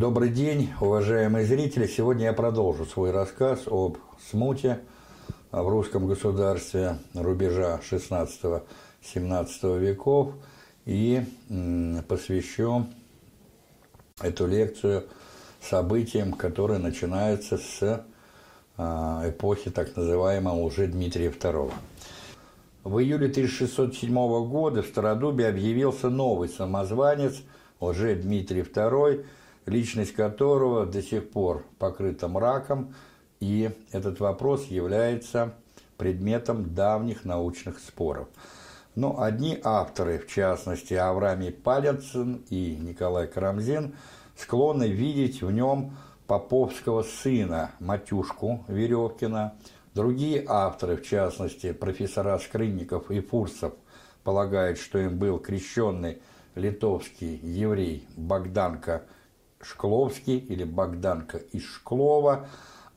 Добрый день, уважаемые зрители. Сегодня я продолжу свой рассказ об смуте в русском государстве рубежа 16-17 веков и посвящу эту лекцию событиям, которые начинаются с а, эпохи так называемого уже Дмитрия II. В июле 1607 года в Стародубе объявился новый самозванец, уже Дмитрий II, личность которого до сих пор покрыта мраком, и этот вопрос является предметом давних научных споров. Но одни авторы, в частности Авраамий Палецин и Николай Карамзин, склонны видеть в нем поповского сына Матюшку Веревкина. Другие авторы, в частности профессора Скрынников и Фурсов, полагают, что им был крещенный литовский еврей Богданка Шкловский или Богданка из Шклова,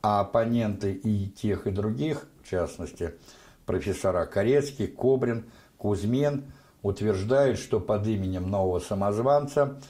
а оппоненты и тех, и других, в частности, профессора Корецкий, Кобрин, Кузьмин, утверждают, что под именем нового самозванца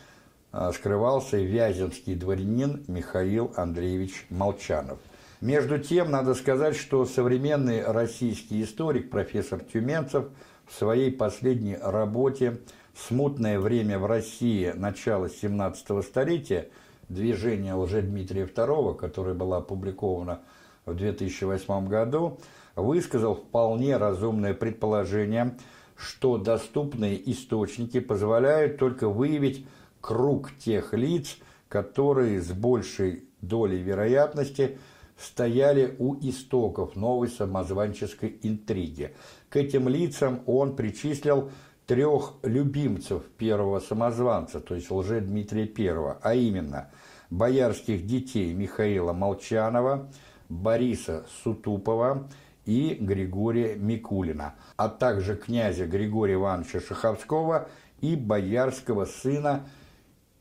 а, скрывался вяземский дворянин Михаил Андреевич Молчанов. Между тем, надо сказать, что современный российский историк профессор Тюменцев в своей последней работе смутное время в России. Начала 17 столетия, движение Лжедмитрия II, которое было опубликовано в 2008 году, высказал вполне разумное предположение, что доступные источники позволяют только выявить круг тех лиц, которые с большей долей вероятности стояли у истоков новой самозванческой интриги. К этим лицам он причислил трех любимцев первого самозванца, то есть лже Дмитрия I, а именно боярских детей Михаила Молчанова, Бориса Сутупова и Григория Микулина, а также князя Григория Ивановича Шаховского и боярского сына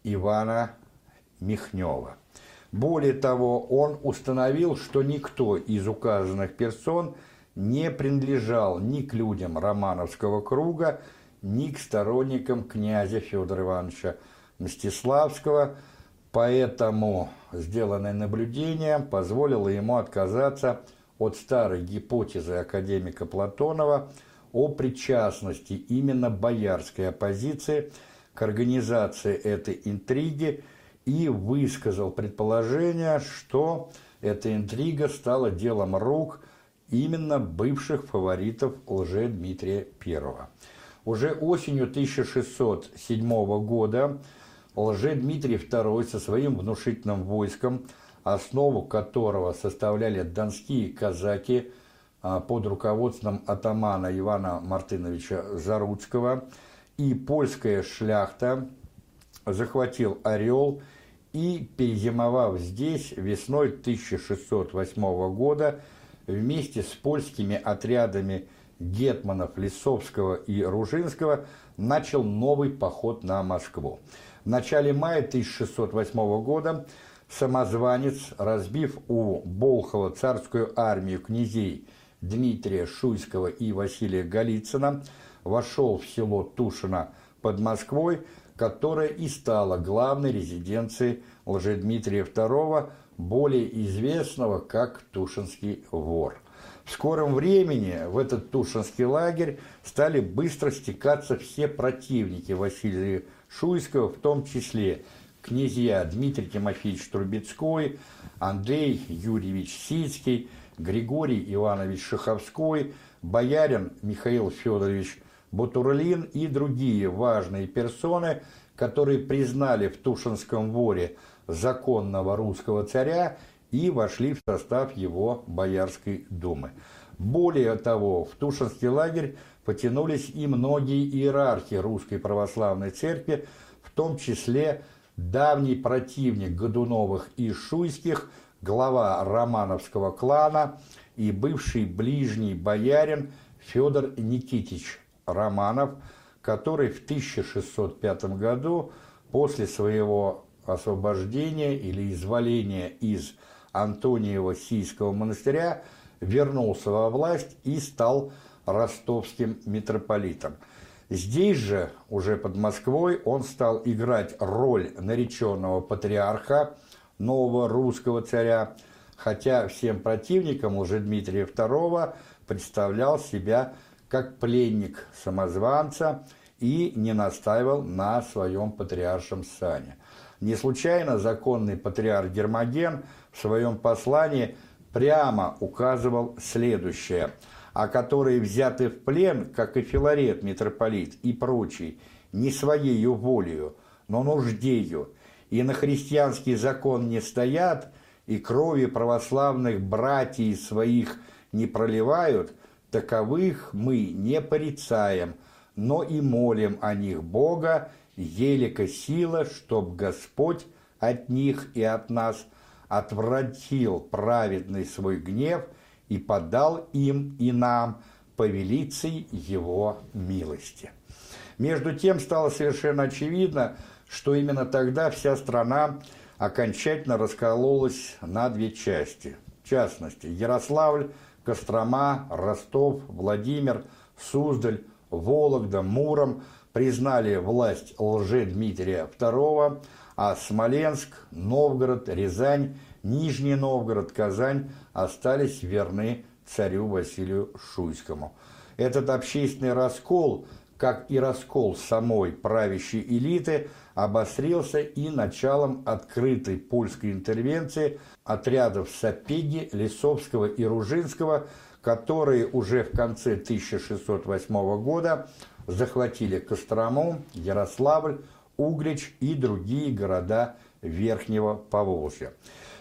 Ивана Михнева. Более того, он установил, что никто из указанных персон не принадлежал ни к людям Романовского круга, ни к сторонникам князя Федора Ивановича Мстиславского, поэтому сделанное наблюдение позволило ему отказаться от старой гипотезы академика Платонова о причастности именно боярской оппозиции к организации этой интриги и высказал предположение, что эта интрига стала делом рук именно бывших фаворитов лже-Дмитрия I. Уже осенью 1607 года лже-Дмитрий II со своим внушительным войском, основу которого составляли донские казаки а, под руководством атамана Ивана Мартыновича Заруцкого и польская шляхта, захватил Орел и, перезимовав здесь весной 1608 года, вместе с польскими отрядами гетманов Лисовского и Ружинского начал новый поход на Москву. В начале мая 1608 года самозванец, разбив у Болхова царскую армию князей Дмитрия Шуйского и Василия Голицына, вошел в село Тушино под Москвой, которое и стало главной резиденцией Лжедмитрия II, более известного как Тушинский вор. В скором времени в этот Тушинский лагерь стали быстро стекаться все противники Василия Шуйского, в том числе князья Дмитрий Тимофеевич Трубецкой, Андрей Юрьевич Сицкий, Григорий Иванович Шаховской, боярин Михаил Федорович Бутурлин и другие важные персоны, которые признали в Тушинском воре законного русского царя и вошли в состав его Боярской думы. Более того, в Тушинский лагерь потянулись и многие иерархи Русской Православной Церкви, в том числе давний противник Годуновых и Шуйских, глава Романовского клана и бывший ближний боярин Федор Никитич Романов, который в 1605 году после своего освобождения или изволения из Антониева Сийского монастыря вернулся во власть и стал ростовским митрополитом. Здесь же, уже под Москвой, он стал играть роль нареченного патриарха, нового русского царя, хотя всем противникам уже Дмитрия II представлял себя как пленник самозванца и не настаивал на своем патриаршем сане. Не случайно законный патриарх Гермоген в своем послании прямо указывал следующее – а которые взяты в плен, как и Филарет, митрополит и прочий, не своею волею, но нуждею, и на христианский закон не стоят, и крови православных братьев своих не проливают, таковых мы не порицаем, но и молим о них Бога, елика сила, чтоб Господь от них и от нас отвратил праведный свой гнев – и подал им и нам повелицей его милости. Между тем стало совершенно очевидно, что именно тогда вся страна окончательно раскололась на две части. В частности, Ярославль, Кострома, Ростов, Владимир, Суздаль, Вологда, Муром признали власть лже-Дмитрия II, а Смоленск, Новгород, Рязань Нижний Новгород, Казань остались верны царю Василию Шуйскому. Этот общественный раскол, как и раскол самой правящей элиты, обострился и началом открытой польской интервенции отрядов Сапеги, Лисовского и Ружинского, которые уже в конце 1608 года захватили Кострому, Ярославль, Углич и другие города Верхнего Поволжья.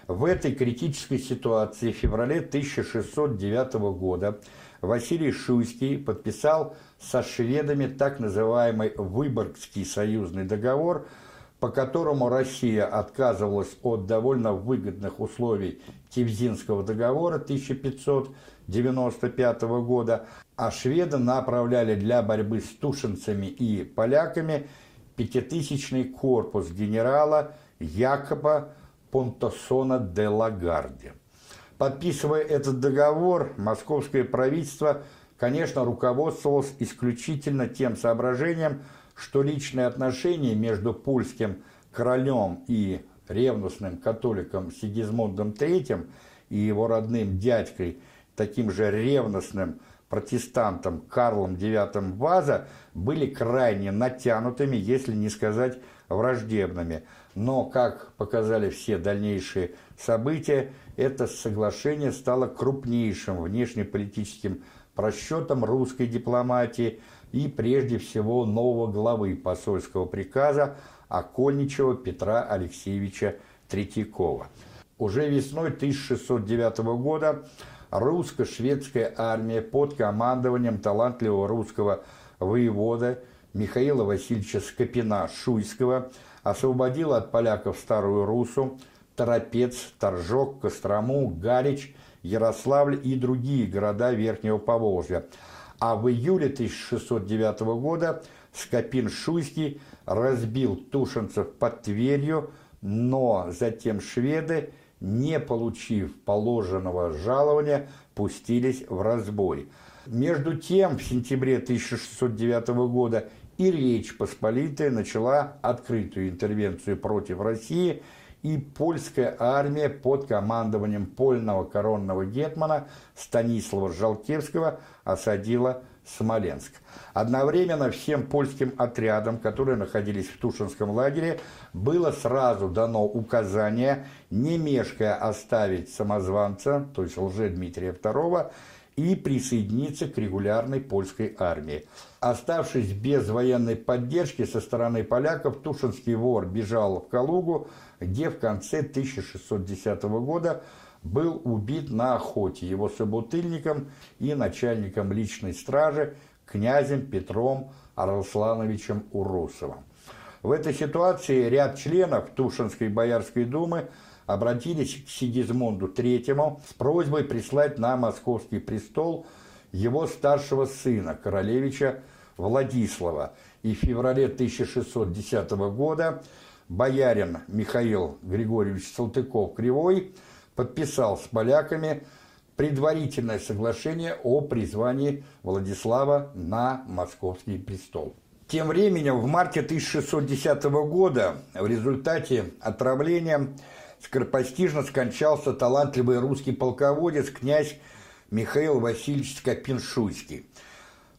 В этой критической ситуации в феврале 1609 года Василий Шуйский подписал со шведами так называемый Выборгский союзный договор, по которому Россия отказывалась от довольно выгодных условий Тевзинского договора 1595 года, а шведы направляли для борьбы с тушенцами и поляками пятитысячный корпус генерала Якоба Понтосона де Лагарде. Подписывая этот договор, московское правительство, конечно, руководствовалось исключительно тем соображением, что личные отношения между польским королем и ревностным католиком Сигизмундом III и его родным дядькой, таким же ревностным протестантом Карлом IX Ваза, были крайне натянутыми, если не сказать враждебными – но, как показали все дальнейшие события, это соглашение стало крупнейшим внешнеполитическим просчетом русской дипломатии и прежде всего нового главы посольского приказа Окольничева Петра Алексеевича Третьякова. Уже весной 1609 года русско-шведская армия под командованием талантливого русского воевода Михаила Васильевича Скопина-Шуйского – освободила от поляков Старую Русу, Торопец, Торжок, Кострому, Галич, Ярославль и другие города Верхнего Поволжья. А в июле 1609 года Скопин-Шуйский разбил тушенцев под Тверью, но затем шведы, не получив положенного жалования, пустились в разбой. Между тем, в сентябре 1609 года и Речь Посполитая начала открытую интервенцию против России, и польская армия под командованием польного коронного гетмана Станислава Жалкевского осадила Смоленск. Одновременно всем польским отрядам, которые находились в Тушинском лагере, было сразу дано указание, не мешкая оставить самозванца, то есть лже-Дмитрия II, и присоединиться к регулярной польской армии. Оставшись без военной поддержки со стороны поляков, Тушинский вор бежал в Калугу, где в конце 1610 года был убит на охоте его собутыльником и начальником личной стражи князем Петром Араслановичем Урусовым. В этой ситуации ряд членов Тушинской Боярской думы обратились к Сигизмунду III с просьбой прислать на московский престол его старшего сына, королевича Владислава. И в феврале 1610 года боярин Михаил Григорьевич Салтыков-Кривой подписал с поляками предварительное соглашение о призвании Владислава на московский престол. Тем временем в марте 1610 года в результате отравления скоропостижно скончался талантливый русский полководец князь Михаил Васильевич Скопин-Шуйский,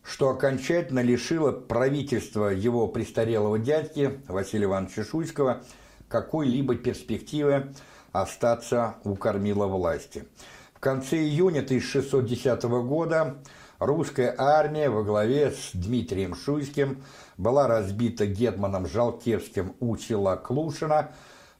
что окончательно лишило правительства его престарелого дядьки Василия Ивановича Шуйского какой-либо перспективы остаться у кормила власти. В конце июня 1610 года русская армия во главе с Дмитрием Шуйским была разбита гетманом Жалкевским у села Клушина,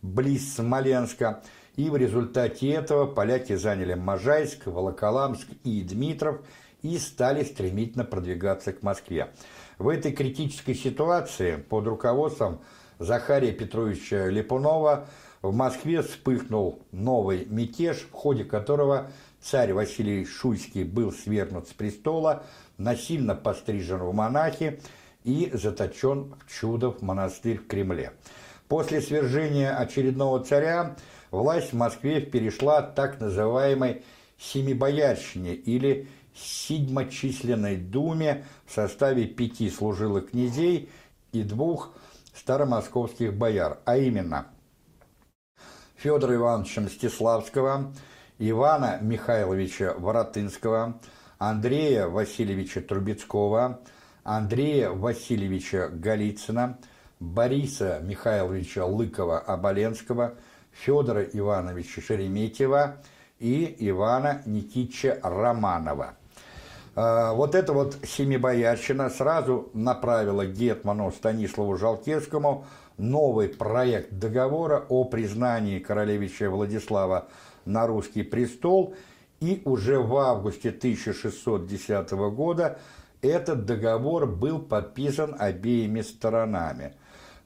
близ Смоленска, и в результате этого поляки заняли Можайск, Волоколамск и Дмитров и стали стремительно продвигаться к Москве. В этой критической ситуации под руководством Захария Петровича Липунова в Москве вспыхнул новый мятеж, в ходе которого царь Василий Шуйский был свергнут с престола, насильно пострижен в монахи и заточен в Чудов монастырь в Кремле. После свержения очередного царя власть в Москве перешла к так называемой «семибоярщине» или «седьмочисленной думе» в составе пяти служилых князей и двух старомосковских бояр, а именно Федора Ивановича Мстиславского, Ивана Михайловича Воротынского, Андрея Васильевича Трубецкого, Андрея Васильевича Голицына, Бориса Михайловича Лыкова-Оболенского – Федора Ивановича Шереметьева и Ивана Никитича Романова. А, вот эта вот семибоярщина сразу направила Гетману Станиславу Жалкевскому новый проект договора о признании королевича Владислава на русский престол, и уже в августе 1610 года этот договор был подписан обеими сторонами.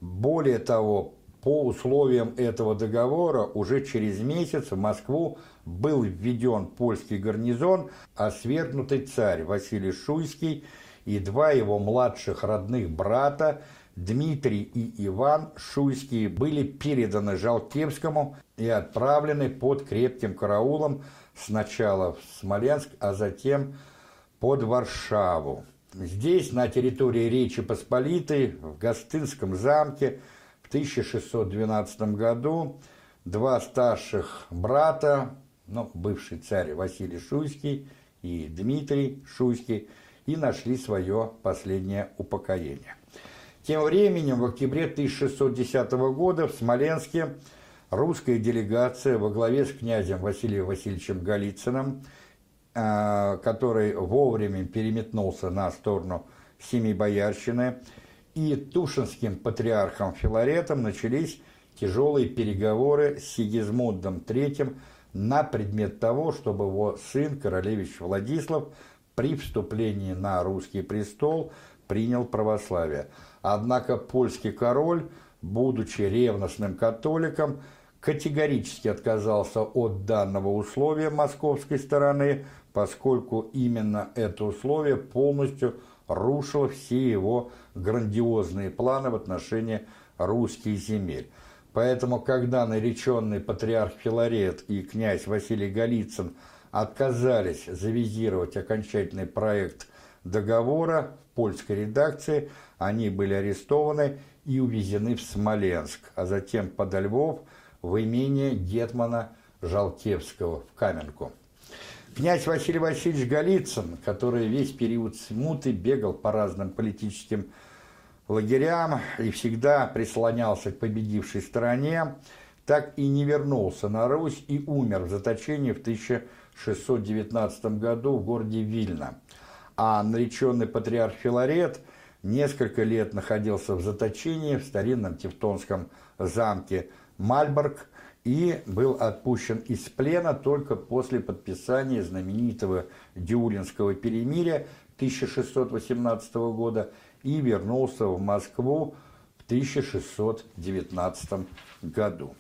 Более того, по условиям этого договора уже через месяц в Москву был введен польский гарнизон, а свергнутый царь Василий Шуйский и два его младших родных брата Дмитрий и Иван Шуйские были переданы Жалтевскому и отправлены под крепким караулом сначала в Смоленск, а затем под Варшаву. Здесь, на территории Речи Посполитой, в Гостынском замке, в 1612 году два старших брата, ну, бывший царь Василий Шуйский и Дмитрий Шуйский, и нашли свое последнее упокоение. Тем временем в октябре 1610 года в Смоленске русская делегация во главе с князем Василием Васильевичем Голицыным, а, который вовремя переметнулся на сторону Семибоярщины, и Тушинским патриархом Филаретом начались тяжелые переговоры с Сигизмундом III на предмет того, чтобы его сын, королевич Владислав, при вступлении на русский престол принял православие. Однако польский король, будучи ревностным католиком, категорически отказался от данного условия московской стороны, поскольку именно это условие полностью рушило все его грандиозные планы в отношении русских земель. Поэтому, когда нареченный патриарх Филарет и князь Василий Голицын отказались завизировать окончательный проект договора польской редакции, они были арестованы и увезены в Смоленск, а затем подо Львов в имение Гетмана Жалкевского в Каменку. Князь Василий Васильевич Голицын, который весь период смуты бегал по разным политическим лагерям и всегда прислонялся к победившей стороне, так и не вернулся на Русь и умер в заточении в 1619 году в городе Вильно. А нареченный патриарх Филарет несколько лет находился в заточении в старинном тевтонском замке Мальборг – и был отпущен из плена только после подписания знаменитого Дюлинского перемирия 1618 года и вернулся в Москву в 1619 году.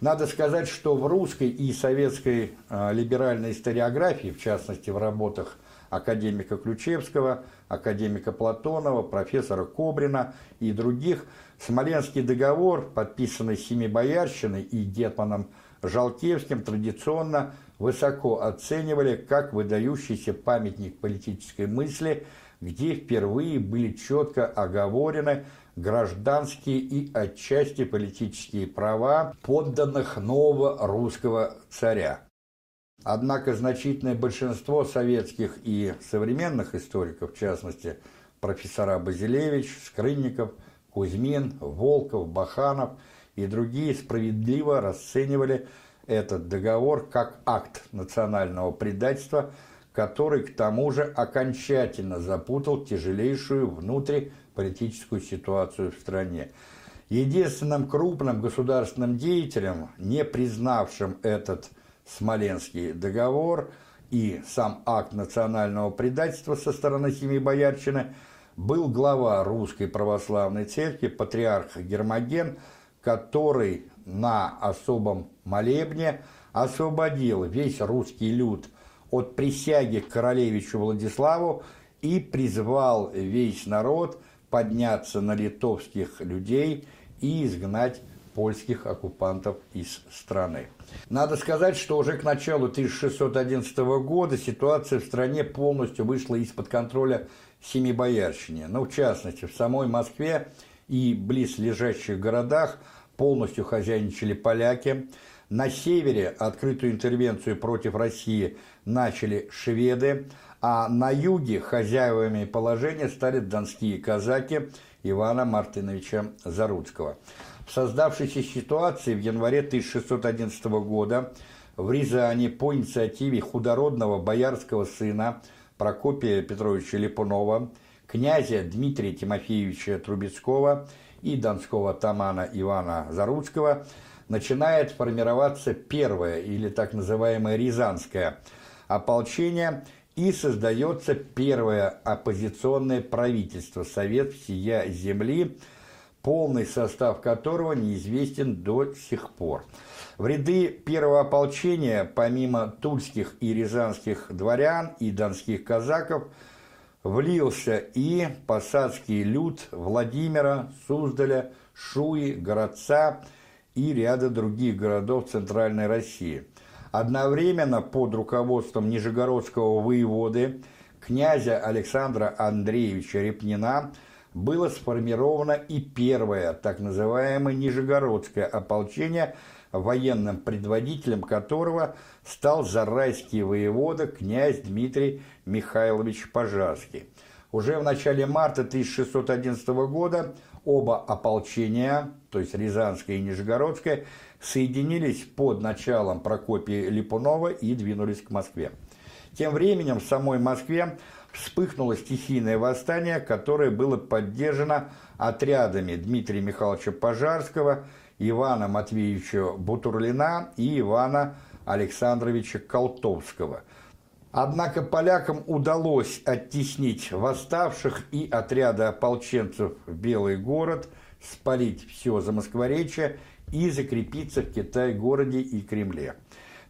Надо сказать, что в русской и советской э, либеральной историографии, в частности в работах академика Ключевского, академика Платонова, профессора Кобрина и других – Смоленский договор, подписанный Семибоярщиной и Гетманом Жалкевским, традиционно высоко оценивали как выдающийся памятник политической мысли, где впервые были четко оговорены гражданские и отчасти политические права подданных нового русского царя. Однако значительное большинство советских и современных историков, в частности, профессора Базилевич, Скрынников, Кузьмин, Волков, Баханов и другие справедливо расценивали этот договор как акт национального предательства, который к тому же окончательно запутал тяжелейшую внутриполитическую ситуацию в стране. Единственным крупным государственным деятелем, не признавшим этот Смоленский договор и сам акт национального предательства со стороны семьи Боярчины, был глава Русской Православной Церкви, патриарх Гермоген, который на особом молебне освободил весь русский люд от присяги к королевичу Владиславу и призвал весь народ подняться на литовских людей и изгнать польских оккупантов из страны. Надо сказать, что уже к началу 1611 года ситуация в стране полностью вышла из-под контроля Семибоярщине. Но в частности, в самой Москве и близлежащих городах полностью хозяйничали поляки. На севере открытую интервенцию против России начали шведы, а на юге хозяевами положения стали донские казаки Ивана Мартыновича Заруцкого. В создавшейся ситуации в январе 1611 года в Рязани по инициативе худородного боярского сына Прокопия Петровича Липунова, князя Дмитрия Тимофеевича Трубецкого и донского тамана Ивана Заруцкого начинает формироваться первое или так называемое Рязанское ополчение и создается первое оппозиционное правительство Совет всея земли – полный состав которого неизвестен до сих пор. В ряды первого ополчения, помимо тульских и рязанских дворян и донских казаков, влился и посадский люд Владимира, Суздаля, Шуи, Городца и ряда других городов Центральной России. Одновременно под руководством Нижегородского воеводы князя Александра Андреевича Репнина – было сформировано и первое, так называемое Нижегородское ополчение, военным предводителем которого стал зарайский воевода князь Дмитрий Михайлович Пожарский. Уже в начале марта 1611 года оба ополчения, то есть Рязанское и Нижегородское, соединились под началом Прокопия Липунова и двинулись к Москве. Тем временем в самой Москве вспыхнуло стихийное восстание, которое было поддержано отрядами Дмитрия Михайловича Пожарского, Ивана Матвеевича Бутурлина и Ивана Александровича Колтовского. Однако полякам удалось оттеснить восставших и отряды ополченцев в Белый город, спалить все Замоскворечье и закрепиться в Китай-городе и Кремле.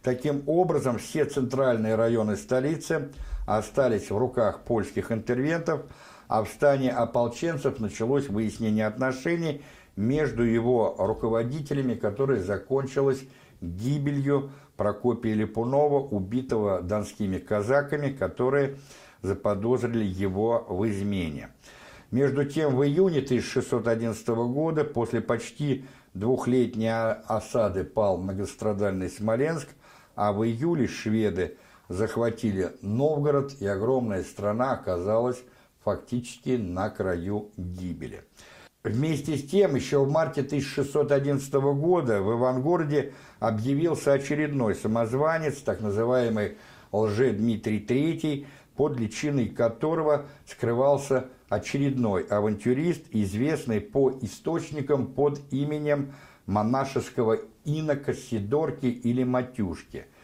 Таким образом, все центральные районы столицы – остались в руках польских интервентов, а в стане ополченцев началось выяснение отношений между его руководителями, которое закончилось гибелью Прокопия Липунова, убитого донскими казаками, которые заподозрили его в измене. Между тем, в июне 1611 года, после почти двухлетней осады, пал многострадальный Смоленск, а в июле шведы захватили Новгород, и огромная страна оказалась фактически на краю гибели. Вместе с тем, еще в марте 1611 года в Ивангороде объявился очередной самозванец, так называемый лже-Дмитрий III, под личиной которого скрывался очередной авантюрист, известный по источникам под именем монашеского инока Сидорки или Матюшки –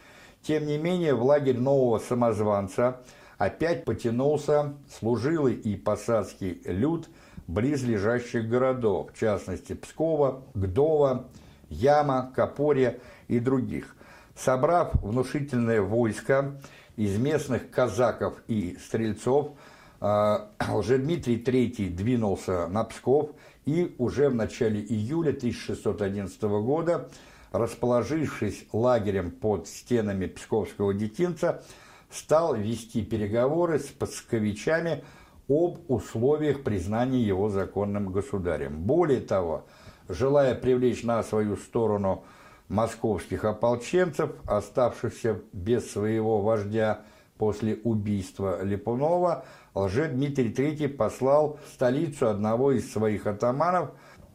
тем не менее, в лагерь нового самозванца опять потянулся служилый и посадский люд близлежащих городов, в частности Пскова, Гдова, Яма, Копорья и других. Собрав внушительное войско из местных казаков и стрельцов, а, уже Дмитрий III двинулся на Псков и уже в начале июля 1611 года расположившись лагерем под стенами Псковского детинца, стал вести переговоры с пасковичами об условиях признания его законным государем. Более того, желая привлечь на свою сторону московских ополченцев, оставшихся без своего вождя после убийства Липунова, лже-Дмитрий III послал в столицу одного из своих атаманов,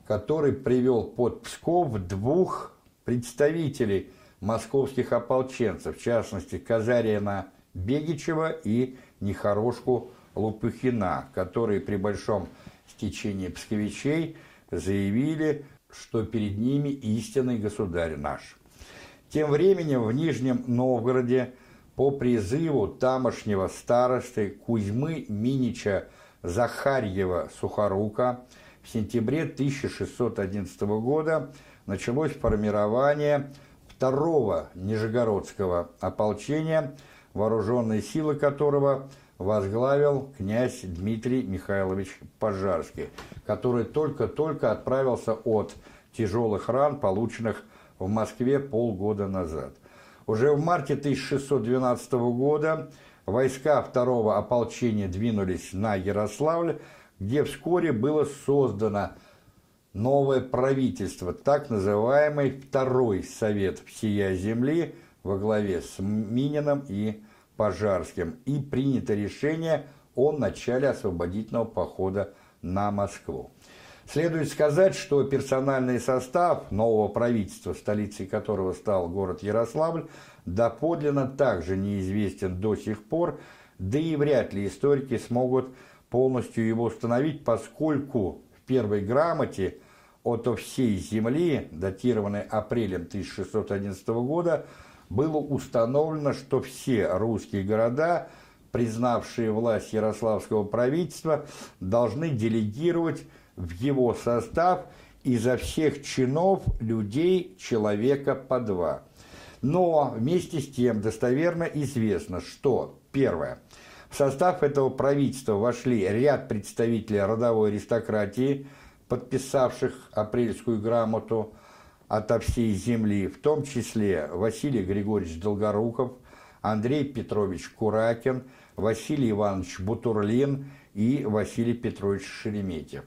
который привел под Псков двух представителей московских ополченцев, в частности Казарина Бегичева и Нехорошку Лупыхина, которые при большом стечении псковичей заявили, что перед ними истинный государь наш. Тем временем в Нижнем Новгороде по призыву тамошнего старосты Кузьмы Минича Захарьева Сухорука в сентябре 1611 года началось формирование второго Нижегородского ополчения, вооруженные силы которого возглавил князь Дмитрий Михайлович Пожарский, который только-только отправился от тяжелых ран, полученных в Москве полгода назад. Уже в марте 1612 года войска второго ополчения двинулись на Ярославль, где вскоре было создано новое правительство, так называемый Второй Совет всея Земли во главе с Мининым и Пожарским, и принято решение о начале освободительного похода на Москву. Следует сказать, что персональный состав нового правительства, столицей которого стал город Ярославль, доподлинно также неизвестен до сих пор, да и вряд ли историки смогут полностью его установить, поскольку в первой грамоте ото всей земли, датированной апрелем 1611 года, было установлено, что все русские города, признавшие власть Ярославского правительства, должны делегировать в его состав изо всех чинов людей человека по два. Но вместе с тем достоверно известно, что, первое, в состав этого правительства вошли ряд представителей родовой аристократии, подписавших апрельскую грамоту ото всей земли, в том числе Василий Григорьевич Долгоруков, Андрей Петрович Куракин, Василий Иванович Бутурлин и Василий Петрович Шереметьев.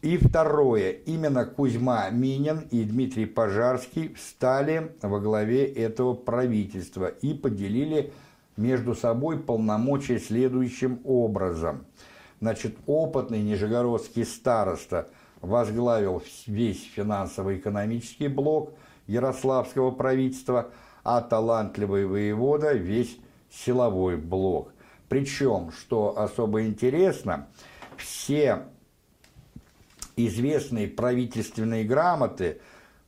И второе, именно Кузьма Минин и Дмитрий Пожарский встали во главе этого правительства и поделили между собой полномочия следующим образом. Значит, опытный нижегородский староста возглавил весь финансово-экономический блок Ярославского правительства, а талантливый воевода весь силовой блок. Причем, что особо интересно, все известные правительственные грамоты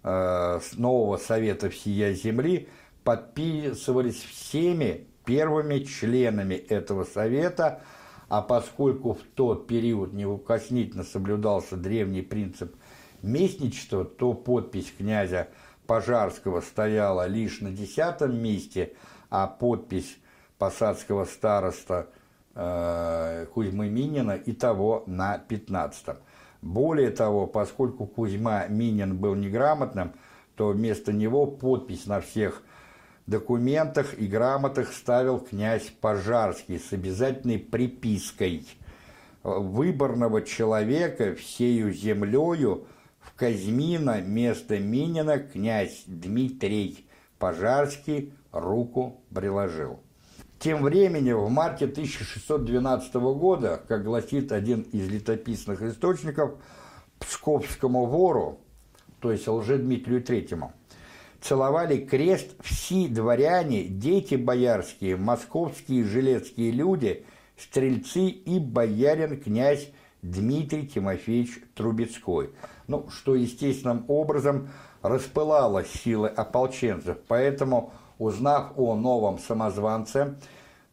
э, нового Совета всея Земли подписывались всеми первыми членами этого совета, а поскольку в тот период неукоснительно соблюдался древний принцип местничества, то подпись князя Пожарского стояла лишь на десятом месте, а подпись посадского староста э, Кузьмы Минина и того на пятнадцатом. Более того, поскольку Кузьма Минин был неграмотным, то вместо него подпись на всех документах и грамотах ставил князь Пожарский с обязательной припиской «Выборного человека всею землею в Казьмина место Минина князь Дмитрий Пожарский руку приложил». Тем временем, в марте 1612 года, как гласит один из летописных источников, Псковскому вору, то есть лжедмитрию Третьему, целовали крест все дворяне, дети боярские, московские жилецкие люди, стрельцы и боярин князь Дмитрий Тимофеевич Трубецкой. Ну, что естественным образом распылало силы ополченцев. Поэтому, узнав о новом самозванце,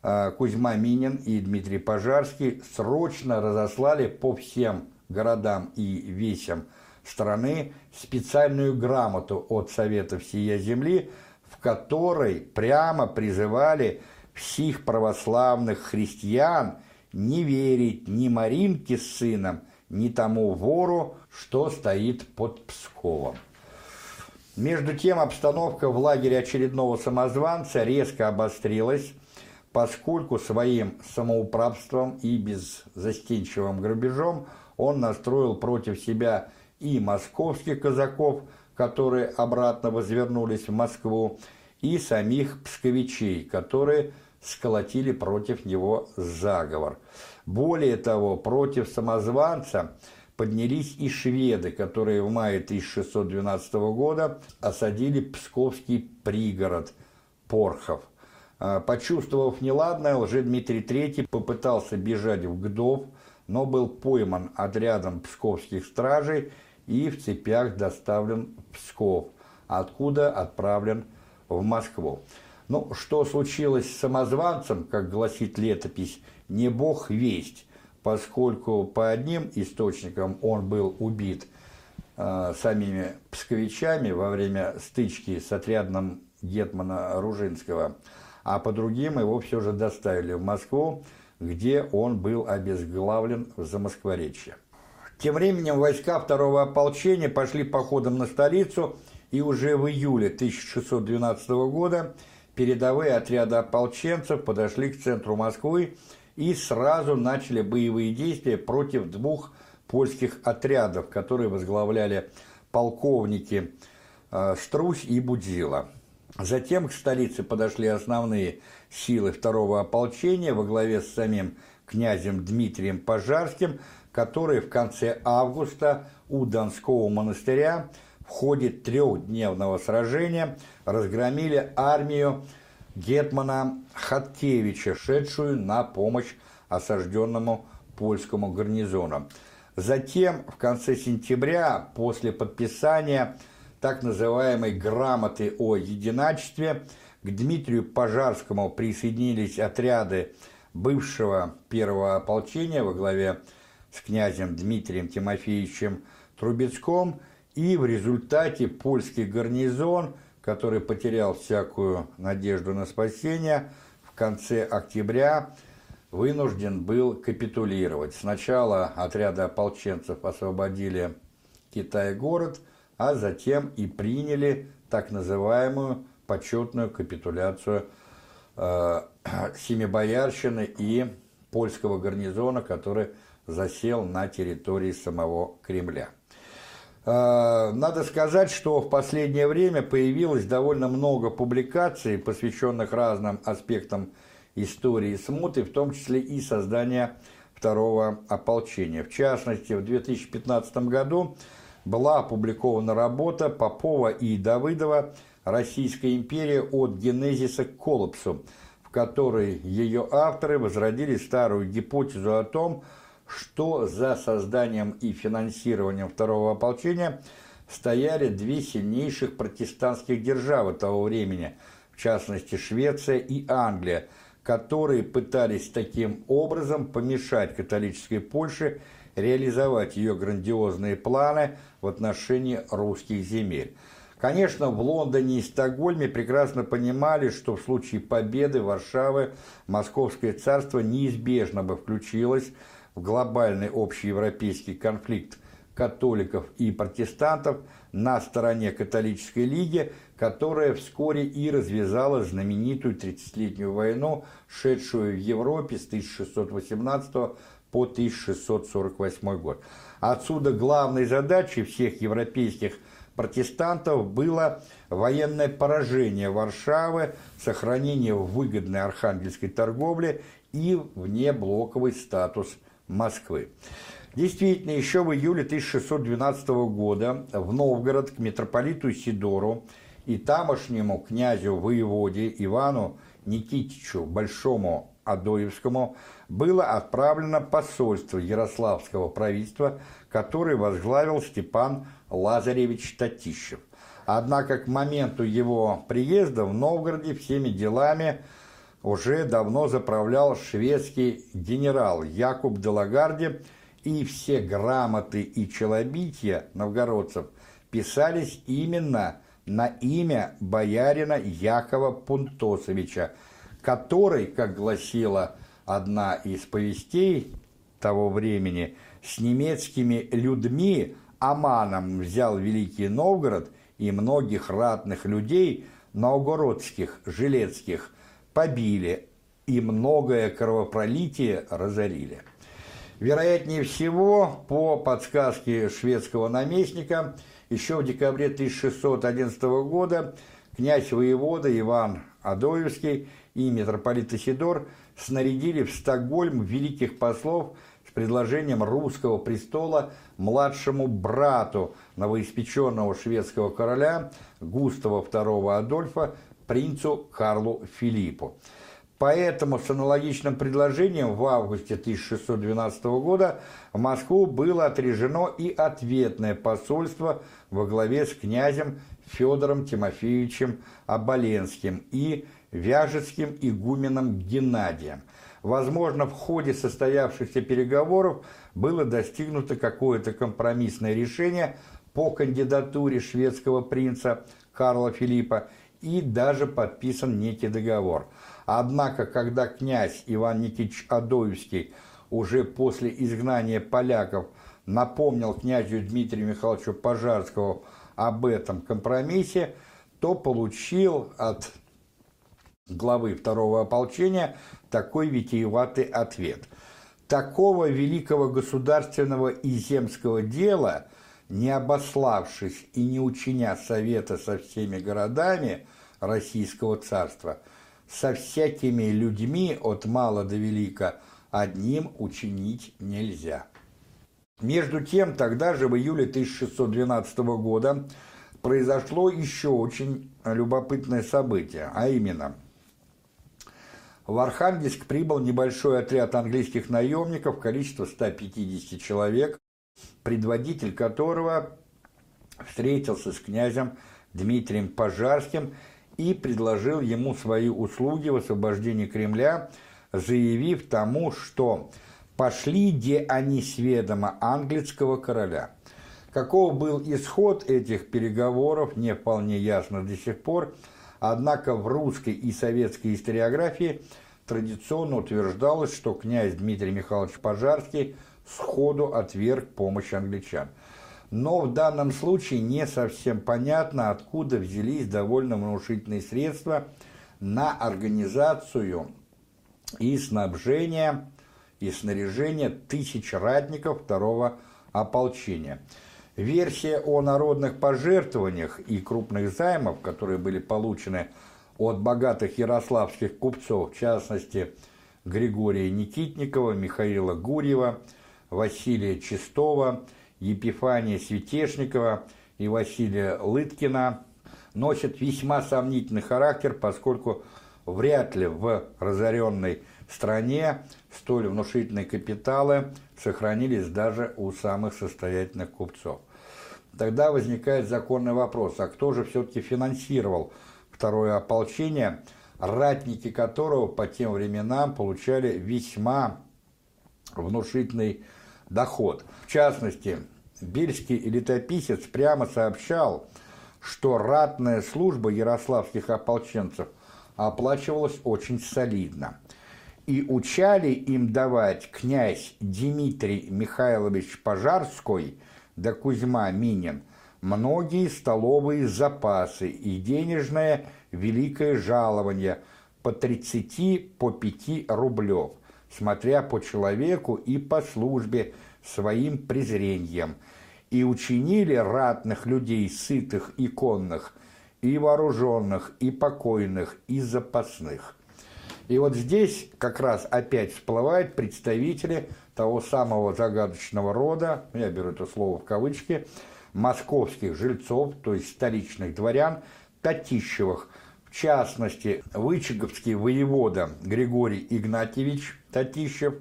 э, Кузьма Минин и Дмитрий Пожарский срочно разослали по всем городам и весям страны специальную грамоту от Совета всея земли, в которой прямо призывали всех православных христиан не верить ни Маринке с сыном, ни тому вору, что стоит под Псковом. Между тем обстановка в лагере очередного самозванца резко обострилась, поскольку своим самоуправством и беззастенчивым грабежом он настроил против себя и московских казаков, которые обратно возвернулись в Москву, и самих псковичей, которые сколотили против него заговор. Более того, против самозванца поднялись и шведы, которые в мае 1612 года осадили псковский пригород Порхов. А, почувствовав неладное, Лжедмитрий III попытался бежать в Гдов, но был пойман отрядом псковских стражей и в цепях доставлен в Псков, откуда отправлен в Москву. Ну, что случилось с самозванцем, как гласит летопись, не бог весть, поскольку по одним источникам он был убит э, самими псковичами во время стычки с отрядом Гетмана Ружинского – а по другим его все же доставили в Москву, где он был обезглавлен в Замоскворечье. Тем временем войска второго ополчения пошли походом на столицу, и уже в июле 1612 года передовые отряды ополченцев подошли к центру Москвы и сразу начали боевые действия против двух польских отрядов, которые возглавляли полковники э, Струсь и Будзила. Затем к столице подошли основные силы второго ополчения во главе с самим князем Дмитрием Пожарским, которые в конце августа у Донского монастыря в ходе трехдневного сражения разгромили армию Гетмана Хаткевича, шедшую на помощь осажденному польскому гарнизону. Затем, в конце сентября, после подписания так называемой «грамоты о единачестве» к Дмитрию Пожарскому присоединились отряды бывшего первого ополчения во главе князем Дмитрием Тимофеевичем Трубецком, и в результате польский гарнизон, который потерял всякую надежду на спасение, в конце октября вынужден был капитулировать. Сначала отряды ополченцев освободили Китай-город – а затем и приняли так называемую почетную капитуляцию э, Семибоярщины и польского гарнизона, который засел на территории самого Кремля. Э, надо сказать, что в последнее время появилось довольно много публикаций, посвященных разным аспектам истории смуты, в том числе и создания второго ополчения. В частности, в 2015 году была опубликована работа Попова и Давыдова «Российская империя от генезиса к коллапсу», в которой ее авторы возродили старую гипотезу о том, что за созданием и финансированием второго ополчения стояли две сильнейших протестантских державы того времени, в частности Швеция и Англия, которые пытались таким образом помешать католической Польше реализовать ее грандиозные планы в отношении русских земель. Конечно, в Лондоне и Стокгольме прекрасно понимали, что в случае победы Варшавы Московское царство неизбежно бы включилось в глобальный общеевропейский конфликт католиков и протестантов на стороне католической лиги, которая вскоре и развязала знаменитую 30-летнюю войну, шедшую в Европе с 1618 по 1648 год. Отсюда главной задачей всех европейских протестантов было военное поражение Варшавы, сохранение выгодной архангельской торговли и внеблоковый статус Москвы. Действительно, еще в июле 1612 года в Новгород к митрополиту Сидору и тамошнему князю-воеводе Ивану Никитичу Большому Адоевскому было отправлено посольство Ярославского правительства, которое возглавил Степан Лазаревич Татищев. Однако к моменту его приезда в Новгороде всеми делами уже давно заправлял шведский генерал Якуб Делагарди, и все грамоты и челобития новгородцев писались именно на имя боярина Якова Пунтосовича, который, как гласила одна из повестей того времени, с немецкими людьми Аманом взял Великий Новгород и многих ратных людей новгородских, жилецких побили и многое кровопролитие разорили. Вероятнее всего, по подсказке шведского наместника, еще в декабре 1611 года князь-воевода Иван Адоевский и митрополит Исидор снарядили в Стокгольм великих послов с предложением русского престола младшему брату новоиспеченного шведского короля Густава II Адольфа, принцу Карлу Филиппу. Поэтому с аналогичным предложением в августе 1612 года в Москву было отрежено и ответное посольство во главе с князем Федором Тимофеевичем Оболенским и Вяжецким игуменом Геннадием. Возможно, в ходе состоявшихся переговоров было достигнуто какое-то компромиссное решение по кандидатуре шведского принца Карла Филиппа и даже подписан некий договор. Однако, когда князь Иван Никитич Адоевский уже после изгнания поляков напомнил князю Дмитрию Михайловичу Пожарскому об этом компромиссе, то получил от главы второго ополчения такой витиеватый ответ. Такого великого государственного и земского дела, не обославшись и не учиня совета со всеми городами Российского царства, со всякими людьми от мала до велика одним учинить нельзя. Между тем, тогда же, в июле 1612 года, произошло еще очень любопытное событие, а именно – в Архангельск прибыл небольшой отряд английских наемников, количество 150 человек, предводитель которого встретился с князем Дмитрием Пожарским и предложил ему свои услуги в освобождении Кремля, заявив тому, что «пошли, где они сведомо английского короля». Каков был исход этих переговоров, не вполне ясно до сих пор – Однако в русской и советской историографии традиционно утверждалось, что князь Дмитрий Михайлович Пожарский сходу отверг помощь англичан. Но в данном случае не совсем понятно, откуда взялись довольно внушительные средства на организацию и снабжение и снаряжение тысяч ратников второго ополчения – Версия о народных пожертвованиях и крупных займов, которые были получены от богатых ярославских купцов, в частности Григория Никитникова, Михаила Гурьева, Василия Чистова, Епифания Светешникова и Василия Лыткина, носит весьма сомнительный характер, поскольку вряд ли в разоренной стране столь внушительные капиталы сохранились даже у самых состоятельных купцов. Тогда возникает законный вопрос, а кто же все-таки финансировал второе ополчение, ратники которого по тем временам получали весьма внушительный доход. В частности, бельский летописец прямо сообщал, что ратная служба ярославских ополченцев оплачивалась очень солидно – и учали им давать князь Дмитрий Михайлович Пожарской да Кузьма Минин многие столовые запасы и денежное великое жалование по 30 по 5 рублев, смотря по человеку и по службе своим презрением, и учинили ратных людей сытых и конных, и вооруженных, и покойных, и запасных. И вот здесь как раз опять всплывают представители того самого загадочного рода, я беру это слово в кавычки, московских жильцов, то есть столичных дворян, Татищевых, в частности, вычеговский воевода Григорий Игнатьевич Татищев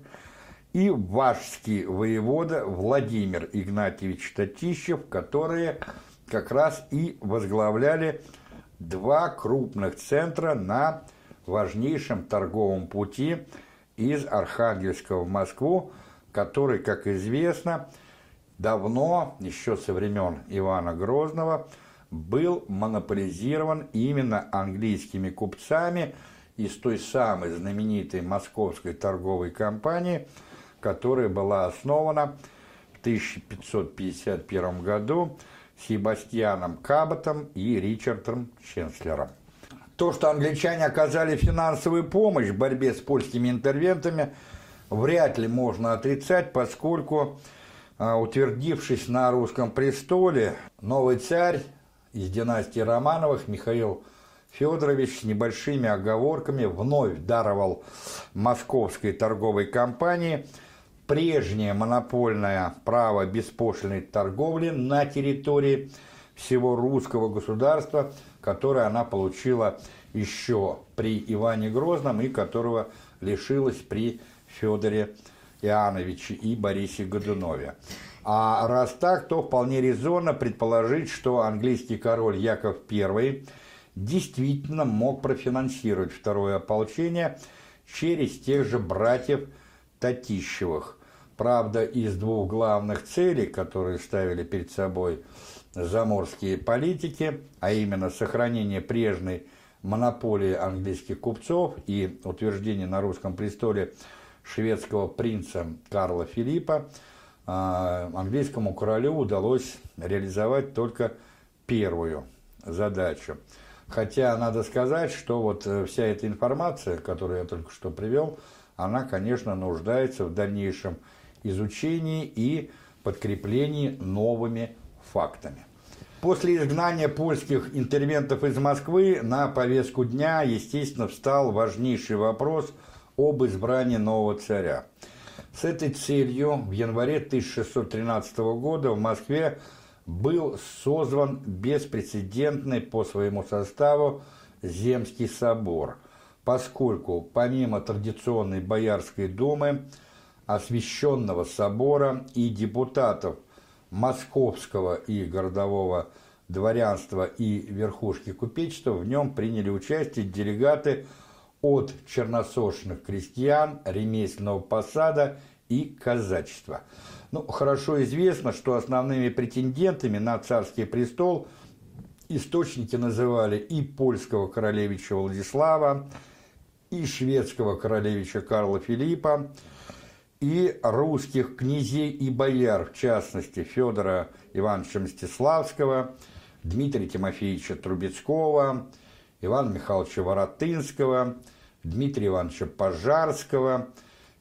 и важский воевода Владимир Игнатьевич Татищев, которые как раз и возглавляли два крупных центра на важнейшем торговом пути из Архангельска в Москву, который, как известно, давно, еще со времен Ивана Грозного, был монополизирован именно английскими купцами из той самой знаменитой московской торговой компании, которая была основана в 1551 году Себастьяном Каботом и Ричардом Ченслером. То, что англичане оказали финансовую помощь в борьбе с польскими интервентами, вряд ли можно отрицать, поскольку, а, утвердившись на русском престоле, новый царь из династии Романовых Михаил Федорович с небольшими оговорками вновь даровал московской торговой компании прежнее монопольное право беспошлиной торговли на территории всего русского государства, которое она получила еще при Иване Грозном и которого лишилась при Федоре Иоанновиче и Борисе Годунове. А раз так, то вполне резонно предположить, что английский король Яков I действительно мог профинансировать второе ополчение через тех же братьев Татищевых. Правда, из двух главных целей, которые ставили перед собой заморские политики, а именно сохранение прежней монополии английских купцов и утверждение на русском престоле шведского принца Карла Филиппа, а, английскому королю удалось реализовать только первую задачу. Хотя надо сказать, что вот э, вся эта информация, которую я только что привел, она, конечно, нуждается в дальнейшем изучении и подкреплении новыми фактами. После изгнания польских интервентов из Москвы на повестку дня, естественно, встал важнейший вопрос об избрании нового царя. С этой целью в январе 1613 года в Москве был созван беспрецедентный по своему составу Земский собор, поскольку помимо традиционной Боярской думы, освященного собора и депутатов московского и городового дворянства и верхушки купечества в нем приняли участие делегаты от черносошных крестьян, ремесленного посада и казачества – ну, хорошо известно, что основными претендентами на царский престол источники называли и польского королевича Владислава, и шведского королевича Карла Филиппа, и русских князей и бояр, в частности, Федора Ивановича Мстиславского, Дмитрия Тимофеевича Трубецкого, Ивана Михайловича Воротынского, Дмитрия Ивановича Пожарского,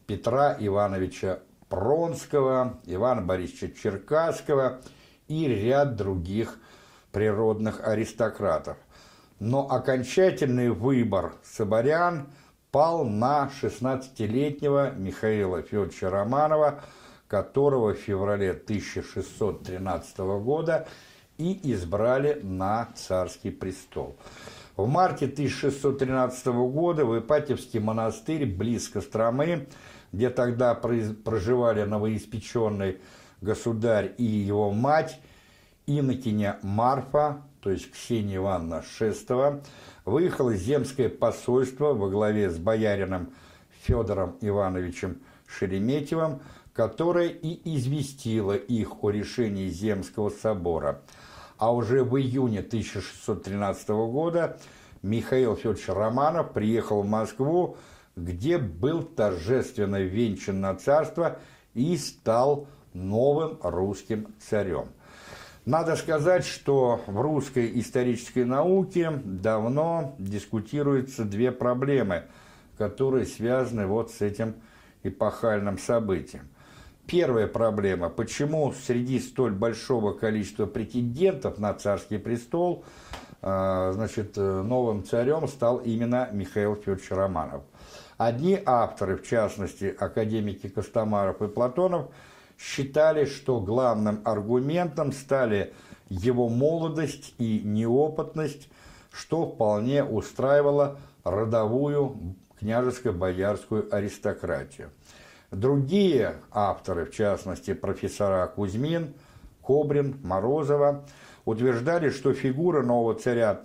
Петра Ивановича Пронского, Ивана Борисовича Черкасского и ряд других природных аристократов. Но окончательный выбор соборян пал на 16-летнего Михаила Федоровича Романова, которого в феврале 1613 года и избрали на царский престол. В марте 1613 года в Ипатьевский монастырь близ Костромы где тогда проживали новоиспеченный государь и его мать, инокиня Марфа, то есть Ксения Ивановна Шестова, выехало земское посольство во главе с боярином Федором Ивановичем Шереметьевым, которое и известило их о решении Земского собора. А уже в июне 1613 года Михаил Федорович Романов приехал в Москву где был торжественно венчан на царство и стал новым русским царем. Надо сказать, что в русской исторической науке давно дискутируются две проблемы, которые связаны вот с этим эпохальным событием. Первая проблема – почему среди столь большого количества претендентов на царский престол а, значит, новым царем стал именно Михаил Федорович Романов – Одни авторы, в частности академики Костомаров и Платонов, считали, что главным аргументом стали его молодость и неопытность, что вполне устраивало родовую княжеско-боярскую аристократию. Другие авторы, в частности профессора Кузьмин, Кобрин, Морозова, утверждали, что фигура нового царя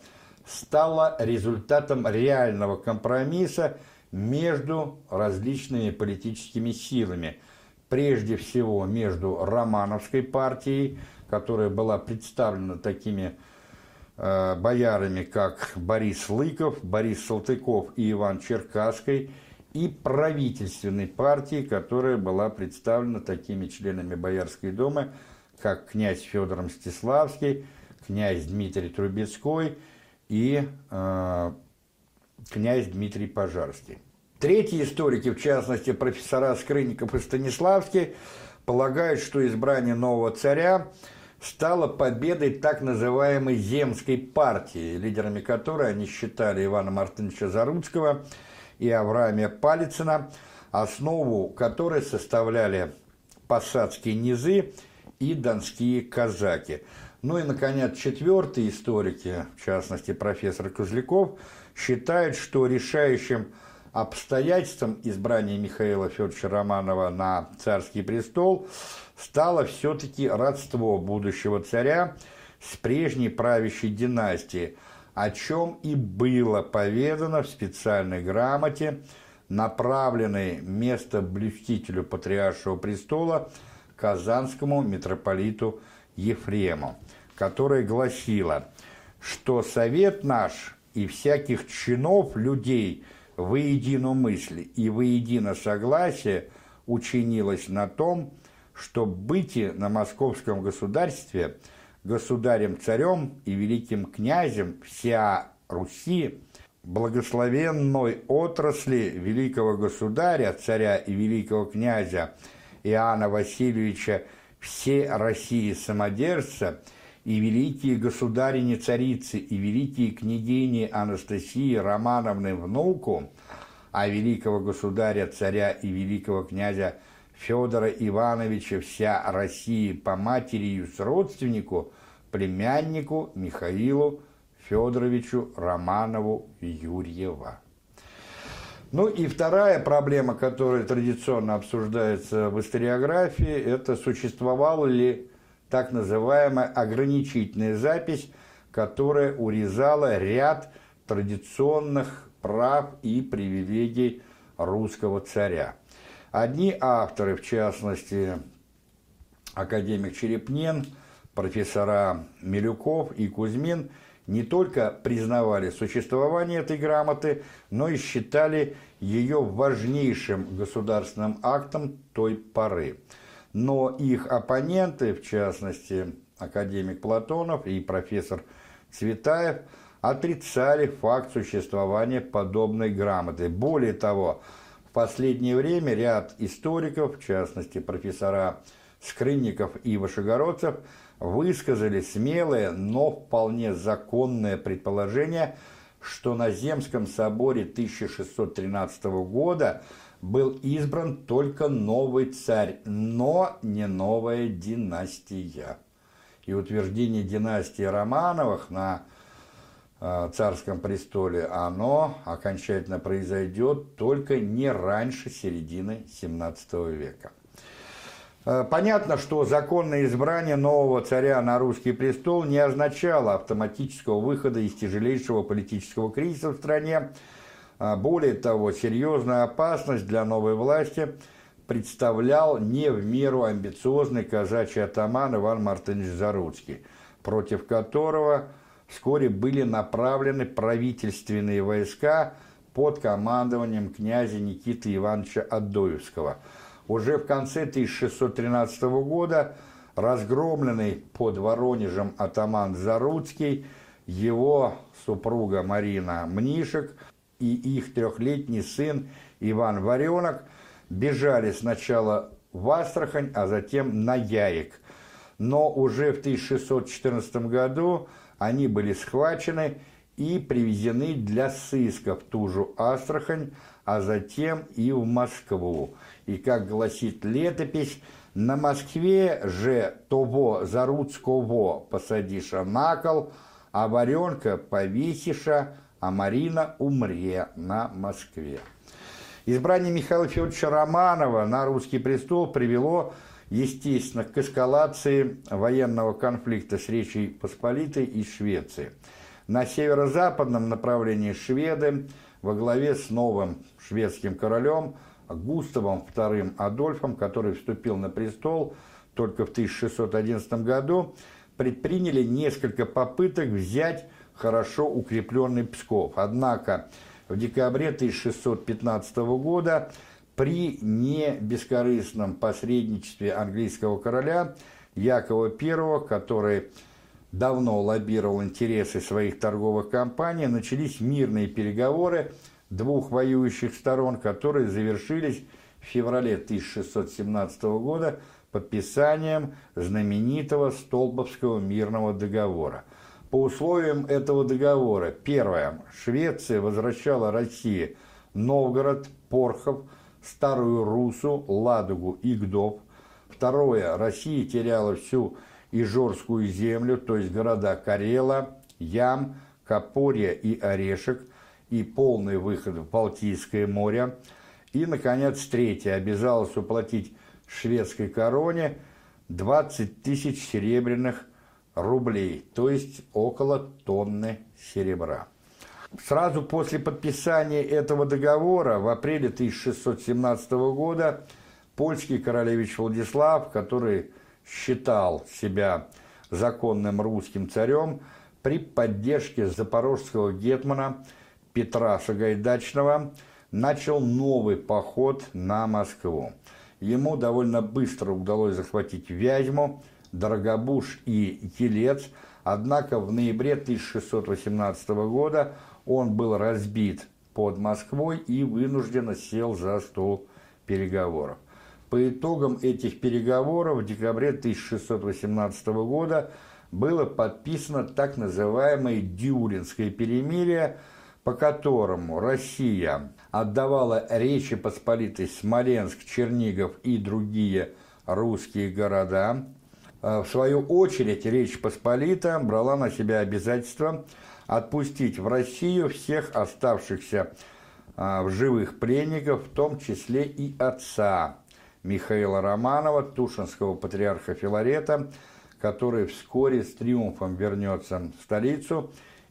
стала результатом реального компромисса между различными политическими силами. Прежде всего между Романовской партией, которая была представлена такими э, боярами, как Борис Лыков, Борис Салтыков и Иван Черкасский, и правительственной партией, которая была представлена такими членами Боярской думы, как князь Федор Мстиславский, князь Дмитрий Трубецкой и э, князь Дмитрий Пожарский. Третьи историки, в частности профессора Скрынников и Станиславский, полагают, что избрание нового царя стало победой так называемой земской партии, лидерами которой они считали Ивана Мартыновича Заруцкого и Авраамия Палицына, основу которой составляли посадские низы и донские казаки. Ну и, наконец, четвертые историки, в частности профессор Козляков, считают, что решающим обстоятельством избрания Михаила Федоровича Романова на царский престол стало все-таки родство будущего царя с прежней правящей династией, о чем и было поведано в специальной грамоте, направленной место блюстителю патриаршего престола казанскому митрополиту Ефрему, которая гласила, что совет наш и всяких чинов людей воедино мысли и воедино согласие учинилось на том, что быть на московском государстве государем-царем и великим князем вся Руси, благословенной отрасли великого государя, царя и великого князя Иоанна Васильевича все России самодержца и великие государини-царицы и великие княгини Анастасии Романовны внуку, а великого государя-царя и великого князя Федора Ивановича вся Россия по матери с родственнику, племяннику Михаилу Федоровичу Романову Юрьева. Ну и вторая проблема, которая традиционно обсуждается в историографии, это существовала ли так называемая ограничительная запись, которая урезала ряд традиционных прав и привилегий русского царя. Одни авторы, в частности, академик Черепнин, профессора Милюков и Кузьмин, не только признавали существование этой грамоты, но и считали ее важнейшим государственным актом той поры. Но их оппоненты, в частности, академик Платонов и профессор Цветаев, отрицали факт существования подобной грамоты. Более того, последнее время ряд историков, в частности профессора Скрынников и Вышегородцев, высказали смелое, но вполне законное предположение, что на Земском соборе 1613 года был избран только новый царь, но не новая династия. И утверждение династии Романовых на царском престоле, оно окончательно произойдет только не раньше середины XVII века. Э, понятно, что законное избрание нового царя на русский престол не означало автоматического выхода из тяжелейшего политического кризиса в стране. Э, более того, серьезную опасность для новой власти представлял не в меру амбициозный казачий атаман Иван Мартынович Заруцкий, против которого – вскоре были направлены правительственные войска под командованием князя Никиты Ивановича Адоевского. Уже в конце 1613 года разгромленный под Воронежем атаман Заруцкий, его супруга Марина Мнишек и их трехлетний сын Иван Варенок бежали сначала в Астрахань, а затем на Яик. Но уже в 1614 году они были схвачены и привезены для сыска в ту же Астрахань, а затем и в Москву. И, как гласит летопись, на Москве же того Заруцкого посадиша на кол, а варенка повесиша, а Марина умре на Москве. Избрание Михаила Федоровича Романова на русский престол привело естественно, к эскалации военного конфликта с Речью Посполитой и Швецией. На северо-западном направлении шведы во главе с новым шведским королем Густавом II Адольфом, который вступил на престол только в 1611 году, предприняли несколько попыток взять хорошо укрепленный Псков. Однако в декабре 1615 года при не бескорыстном посредничестве английского короля Якова I, который давно лоббировал интересы своих торговых компаний, начались мирные переговоры двух воюющих сторон, которые завершились в феврале 1617 года подписанием знаменитого Столбовского мирного договора. По условиям этого договора, первое, Швеция возвращала России Новгород, Порхов, Старую Русу, Ладогу и Гдов. Второе, Россия теряла всю Ижорскую землю, то есть города Карела, Ям, Копорья и Орешек, и полный выход в Балтийское море. И, наконец, третье, обязалась уплатить шведской короне 20 тысяч серебряных рублей, то есть около тонны серебра. Сразу после подписания этого договора в апреле 1617 года польский королевич Владислав, который считал себя законным русским царем, при поддержке запорожского гетмана Петра Сагайдачного начал новый поход на Москву. Ему довольно быстро удалось захватить Вязьму, Дорогобуш и Елец, однако в ноябре 1618 года он был разбит под Москвой и вынужденно сел за стол переговоров. По итогам этих переговоров в декабре 1618 года было подписано так называемое Дюринское перемирие, по которому Россия отдавала Речи Посполитой Смоленск, Чернигов и другие русские города. А, в свою очередь Речь Посполита брала на себя обязательство отпустить в Россию всех оставшихся а, в живых пленников, в том числе и отца Михаила Романова, Тушинского патриарха Филарета, который вскоре с триумфом вернется в столицу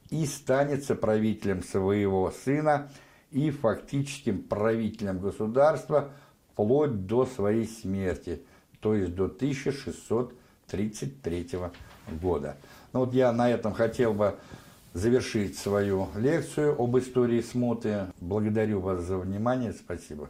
и станет правителем своего сына и фактическим правителем государства вплоть до своей смерти, то есть до 1633 года. Ну вот я на этом хотел бы завершить свою лекцию об истории смуты. Благодарю вас за внимание. Спасибо.